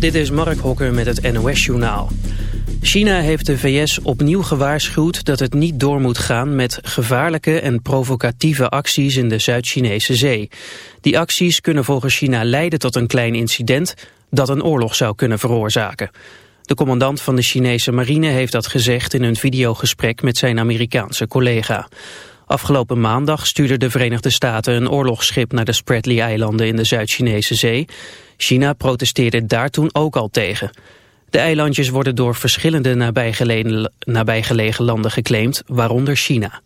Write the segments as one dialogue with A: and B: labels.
A: Dit is Mark Hokker met het NOS-journaal. China heeft de VS opnieuw gewaarschuwd dat het niet door moet gaan met gevaarlijke en provocatieve acties in de Zuid-Chinese zee. Die acties kunnen volgens China leiden tot een klein incident dat een oorlog zou kunnen veroorzaken. De commandant van de Chinese marine heeft dat gezegd in een videogesprek met zijn Amerikaanse collega. Afgelopen maandag stuurden de Verenigde Staten een oorlogsschip naar de Spratly-eilanden in de Zuid-Chinese zee. China protesteerde daar toen ook al tegen. De eilandjes worden door verschillende nabijgelegen, landen geclaimd, waaronder China.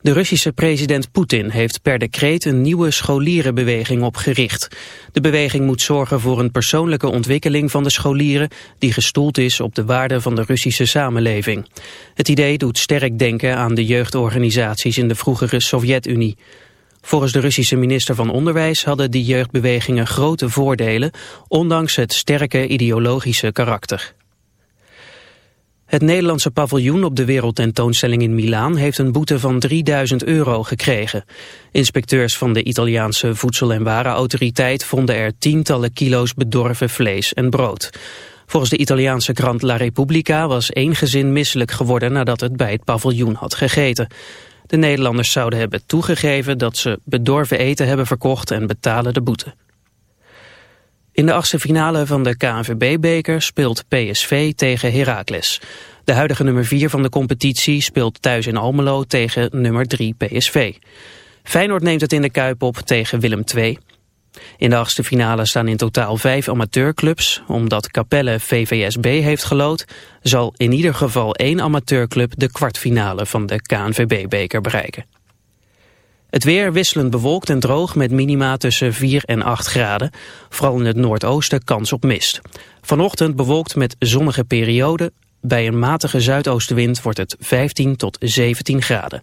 A: De Russische president Poetin heeft per decreet een nieuwe scholierenbeweging opgericht. De beweging moet zorgen voor een persoonlijke ontwikkeling van de scholieren die gestoeld is op de waarden van de Russische samenleving. Het idee doet sterk denken aan de jeugdorganisaties in de vroegere Sovjet-Unie. Volgens de Russische minister van Onderwijs hadden die jeugdbewegingen grote voordelen, ondanks het sterke ideologische karakter. Het Nederlandse paviljoen op de wereldtentoonstelling in Milaan heeft een boete van 3000 euro gekregen. Inspecteurs van de Italiaanse Voedsel- en Warenautoriteit vonden er tientallen kilo's bedorven vlees en brood. Volgens de Italiaanse krant La Repubblica was één gezin misselijk geworden nadat het bij het paviljoen had gegeten. De Nederlanders zouden hebben toegegeven dat ze bedorven eten hebben verkocht en betalen de boete. In de achtste finale van de KNVB-beker speelt PSV tegen Heracles. De huidige nummer 4 van de competitie speelt thuis in Almelo tegen nummer 3 PSV. Feyenoord neemt het in de Kuip op tegen Willem II. In de achtste finale staan in totaal vijf amateurclubs. Omdat Capelle VVSB heeft gelood, zal in ieder geval één amateurclub de kwartfinale van de KNVB-beker bereiken. Het weer wisselend bewolkt en droog met minima tussen 4 en 8 graden. Vooral in het noordoosten kans op mist. Vanochtend bewolkt met zonnige perioden. Bij een matige zuidoostenwind wordt het 15 tot 17 graden.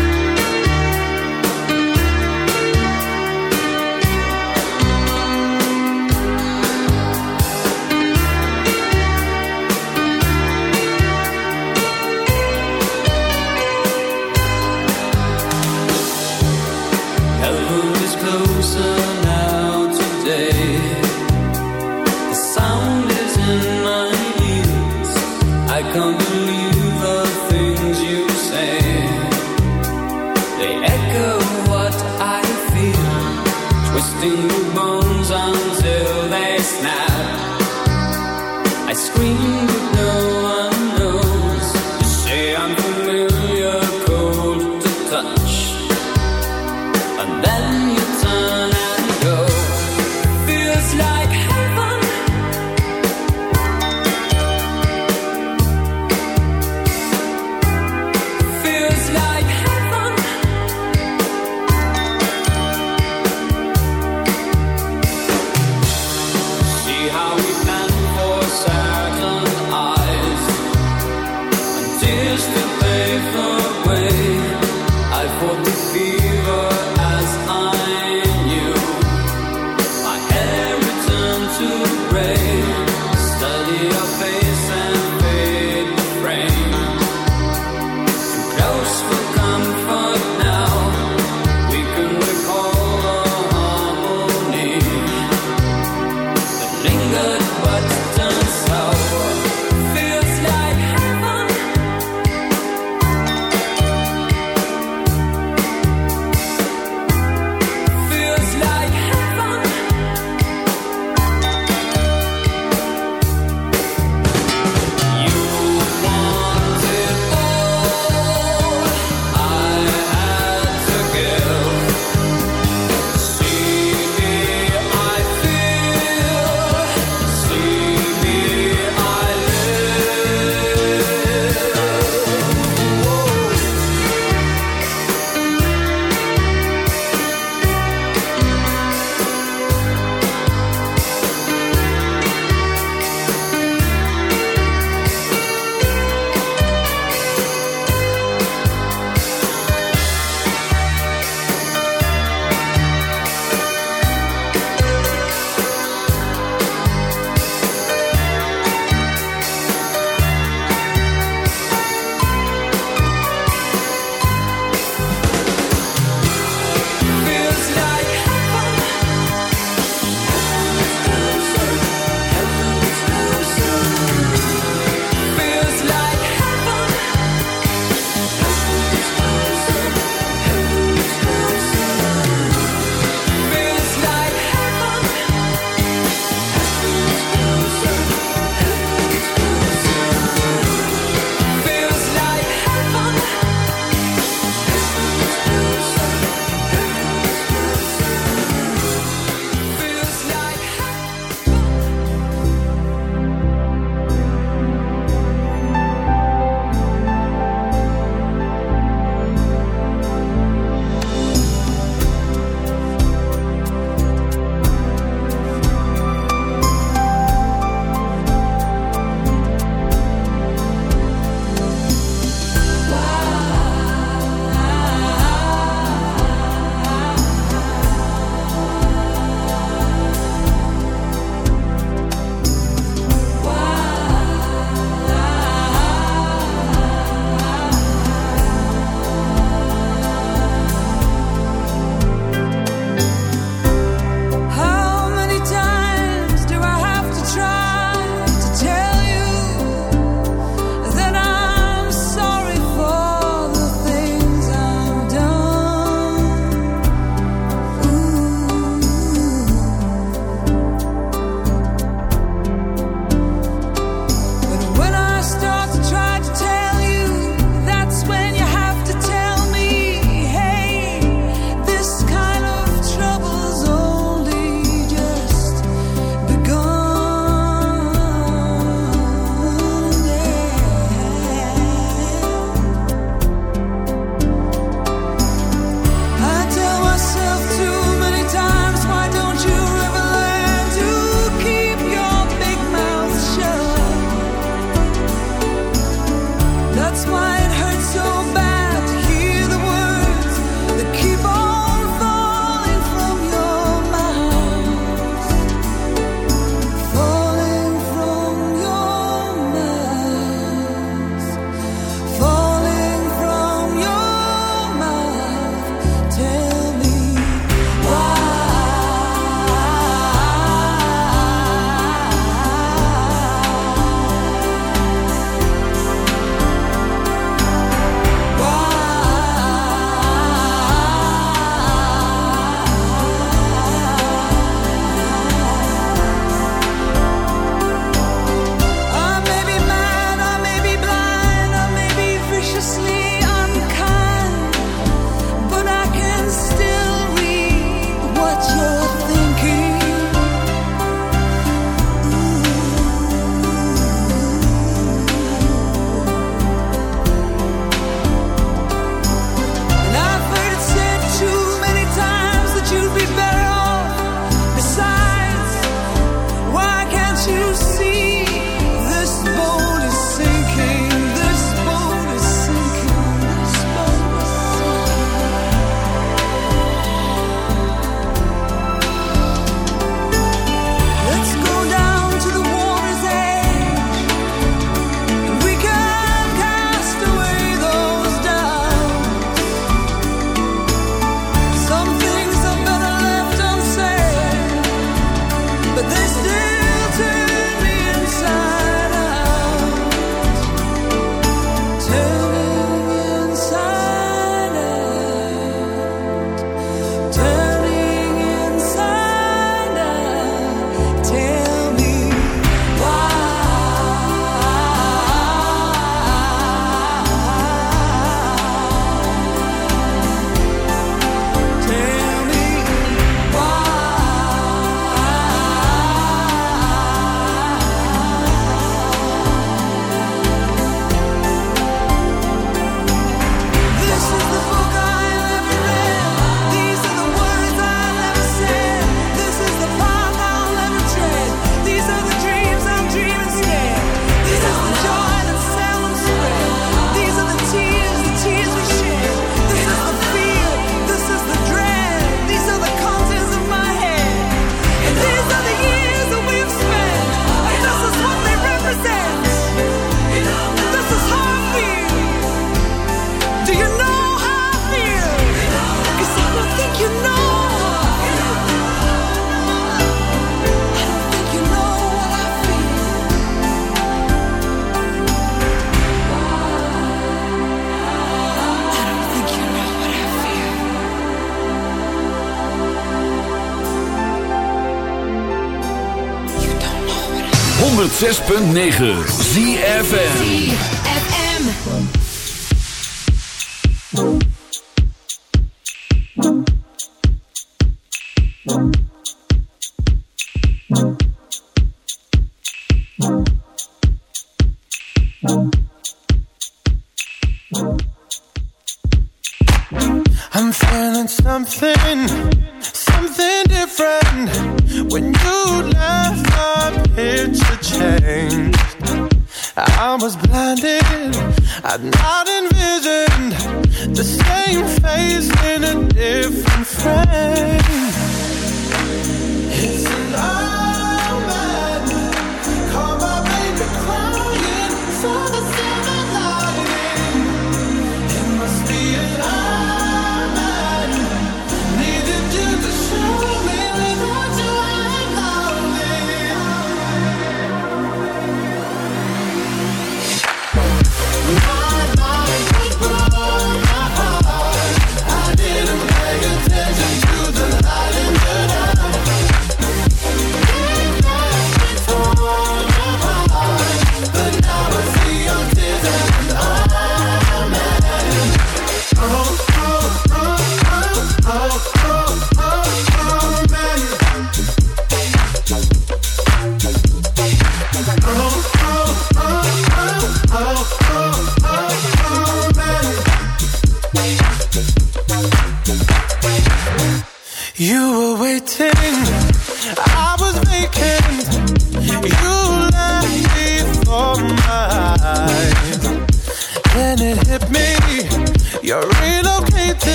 B: to break 106.9 ZFM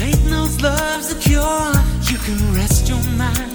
C: Cause ain't no love
D: secure. You
B: can
E: rest your mind.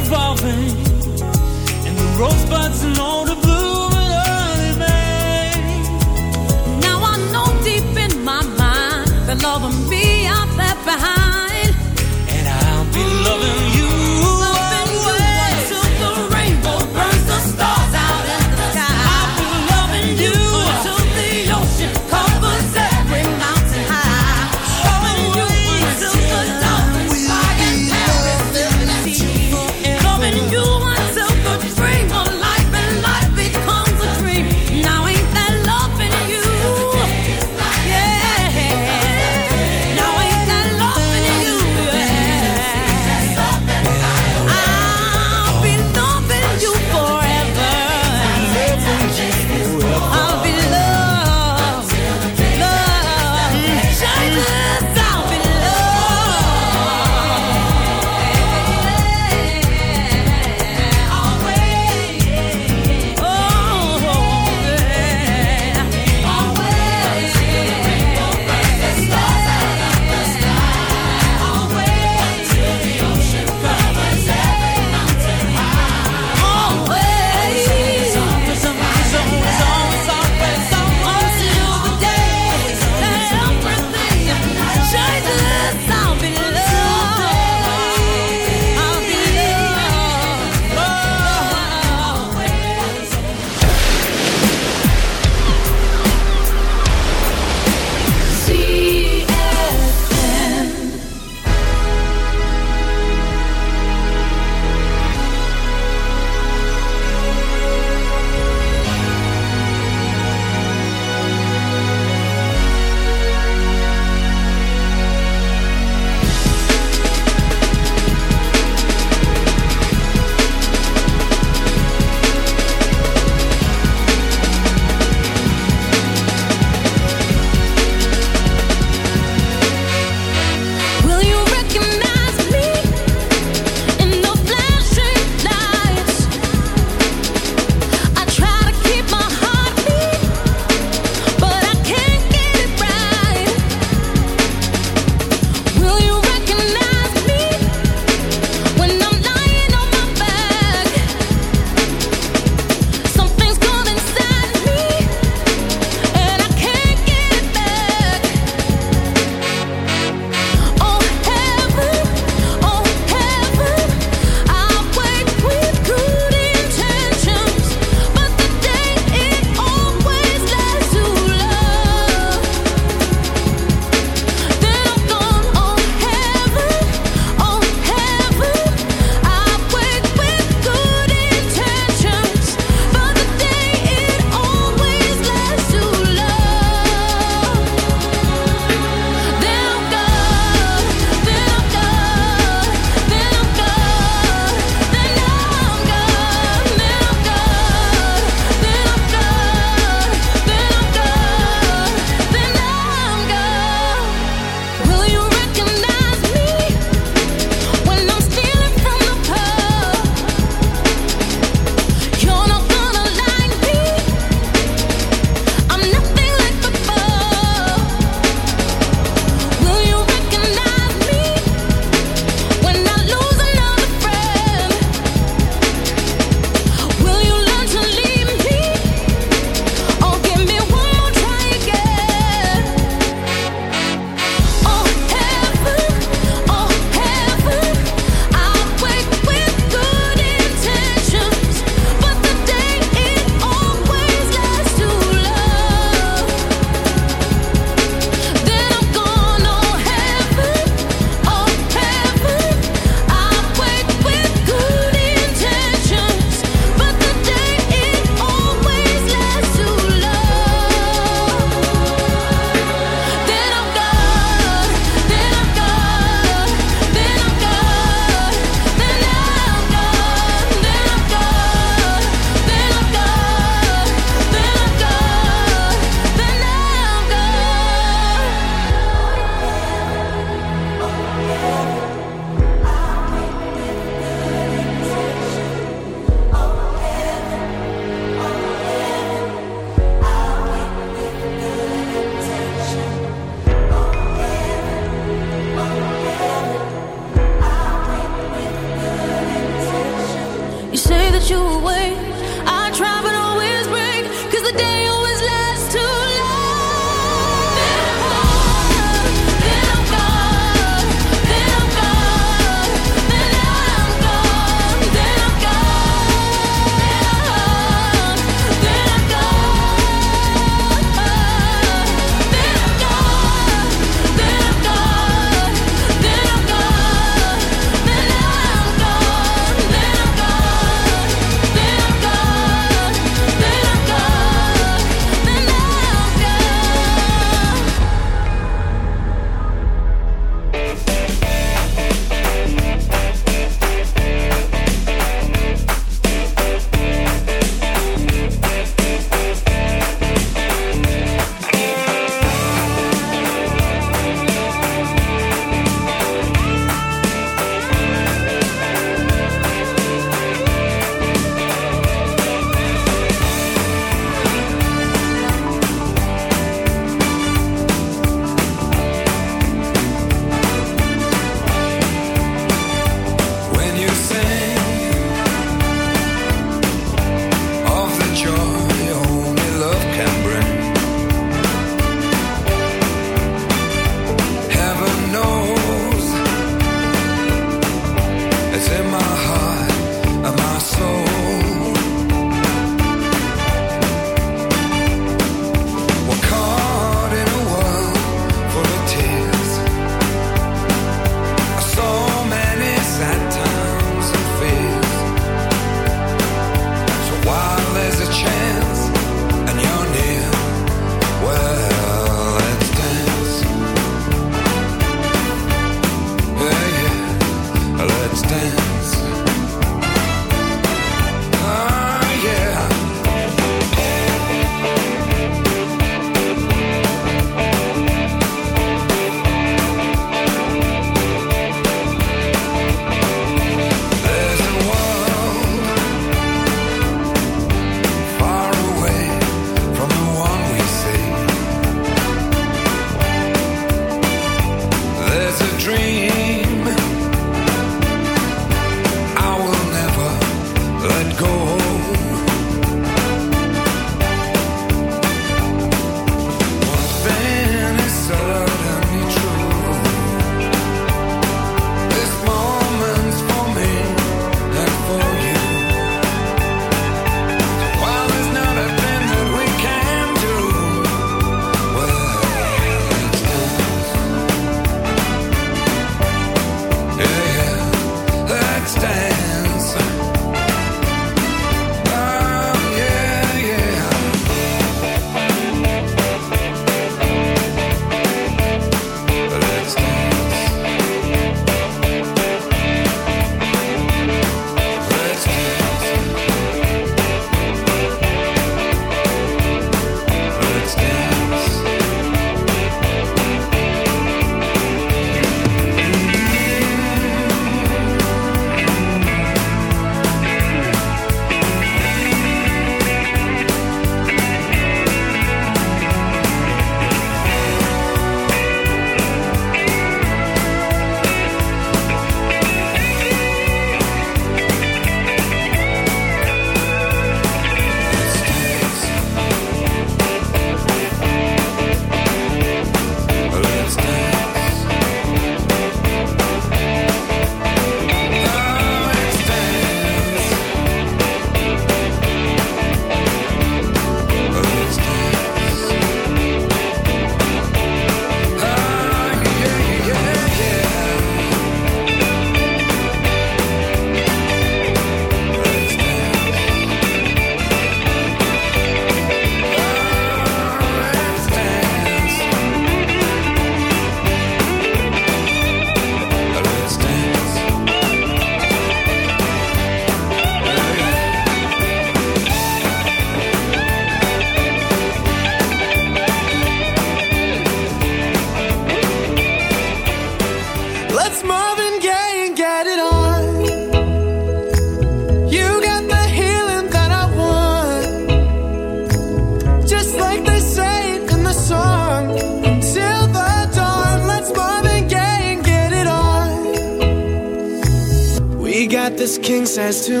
E: says to